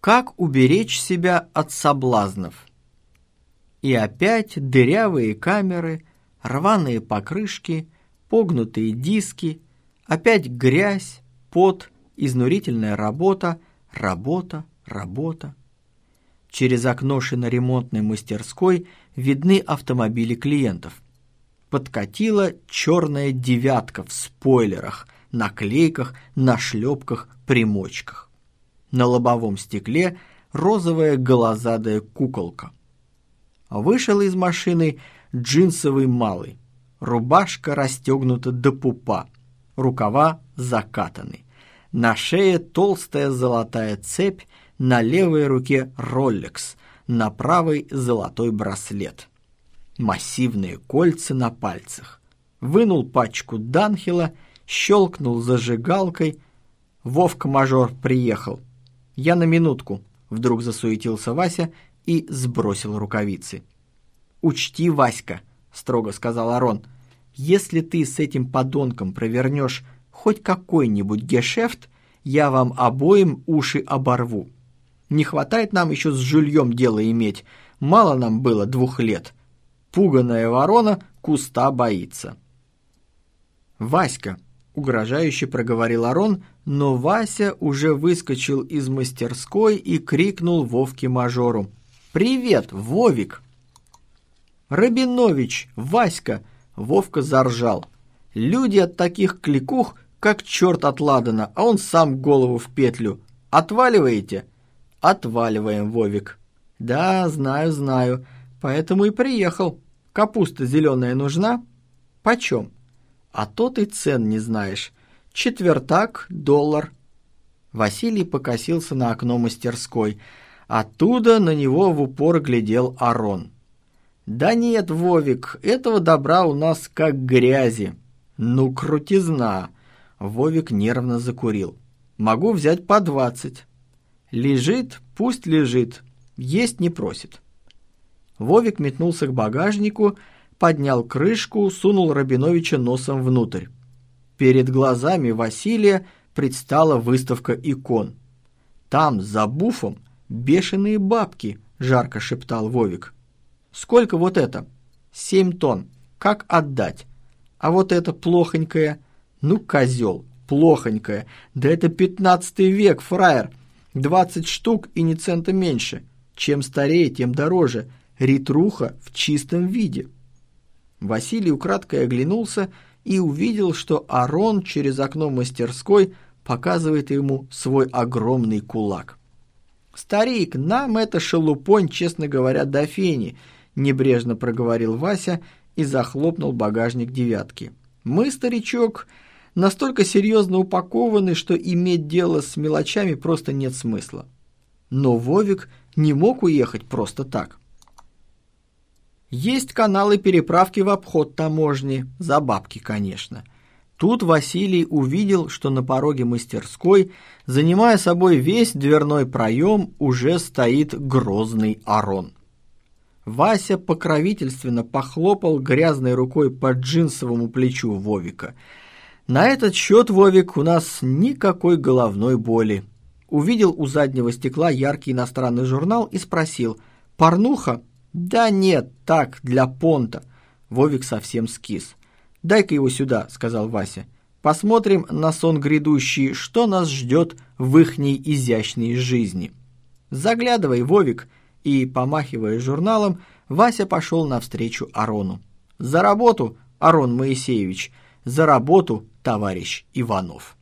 Как уберечь себя от соблазнов? И опять дырявые камеры, рваные покрышки, погнутые диски, опять грязь, пот, изнурительная работа, работа, работа. Через окно шиноремонтной мастерской видны автомобили клиентов. Подкатила черная девятка в спойлерах, наклейках, нашлепках, примочках. На лобовом стекле розовая голозадая куколка. Вышел из машины джинсовый малый. Рубашка расстегнута до пупа, рукава закатаны. На шее толстая золотая цепь, на левой руке Rolex, на правой золотой браслет. Массивные кольца на пальцах. Вынул пачку Данхила, щелкнул зажигалкой. Вовка-мажор приехал. «Я на минутку», — вдруг засуетился Вася и сбросил рукавицы. «Учти, Васька», — строго сказал Арон, — «если ты с этим подонком провернешь хоть какой-нибудь гешефт, я вам обоим уши оборву. Не хватает нам еще с жильем дело иметь, мало нам было двух лет. Пуганая ворона куста боится». «Васька», — угрожающе проговорил Арон, — но Вася уже выскочил из мастерской и крикнул Вовке-мажору. «Привет, Вовик!» «Рабинович, Васька!» Вовка заржал. «Люди от таких кликух, как черт от ладана, а он сам голову в петлю. Отваливаете?» «Отваливаем, Вовик». «Да, знаю, знаю. Поэтому и приехал. Капуста зеленая нужна?» «Почем?» «А то ты цен не знаешь. Четвертак, доллар. Василий покосился на окно мастерской. Оттуда на него в упор глядел Арон. «Да нет, Вовик, этого добра у нас как грязи». «Ну, крутизна!» Вовик нервно закурил. «Могу взять по двадцать». «Лежит, пусть лежит. Есть не просит». Вовик метнулся к багажнику, поднял крышку, сунул Рабиновича носом внутрь. Перед глазами Василия предстала выставка икон. «Там, за буфом, бешеные бабки», — жарко шептал Вовик. «Сколько вот это?» «Семь тонн. Как отдать?» «А вот это плохонькое?» «Ну, козел, плохонькое. Да это пятнадцатый век, фраер. Двадцать штук и ни цента меньше. Чем старее, тем дороже. Ритруха в чистом виде». Василий украдкой оглянулся и увидел, что Арон через окно мастерской показывает ему свой огромный кулак. «Старик, нам это шелупонь, честно говоря, до фени», – небрежно проговорил Вася и захлопнул багажник девятки. «Мы, старичок, настолько серьезно упакованы, что иметь дело с мелочами просто нет смысла». Но Вовик не мог уехать просто так. Есть каналы переправки в обход таможни, за бабки, конечно. Тут Василий увидел, что на пороге мастерской, занимая собой весь дверной проем, уже стоит грозный Арон. Вася покровительственно похлопал грязной рукой по джинсовому плечу Вовика. На этот счет, Вовик, у нас никакой головной боли. Увидел у заднего стекла яркий иностранный журнал и спросил «Порнуха?» «Да нет, так, для понта». Вовик совсем скис. «Дай-ка его сюда», — сказал Вася. «Посмотрим на сон грядущий, что нас ждет в ихней изящной жизни». «Заглядывай, Вовик», и, помахивая журналом, Вася пошел навстречу Арону. «За работу, Арон Моисеевич! За работу, товарищ Иванов!»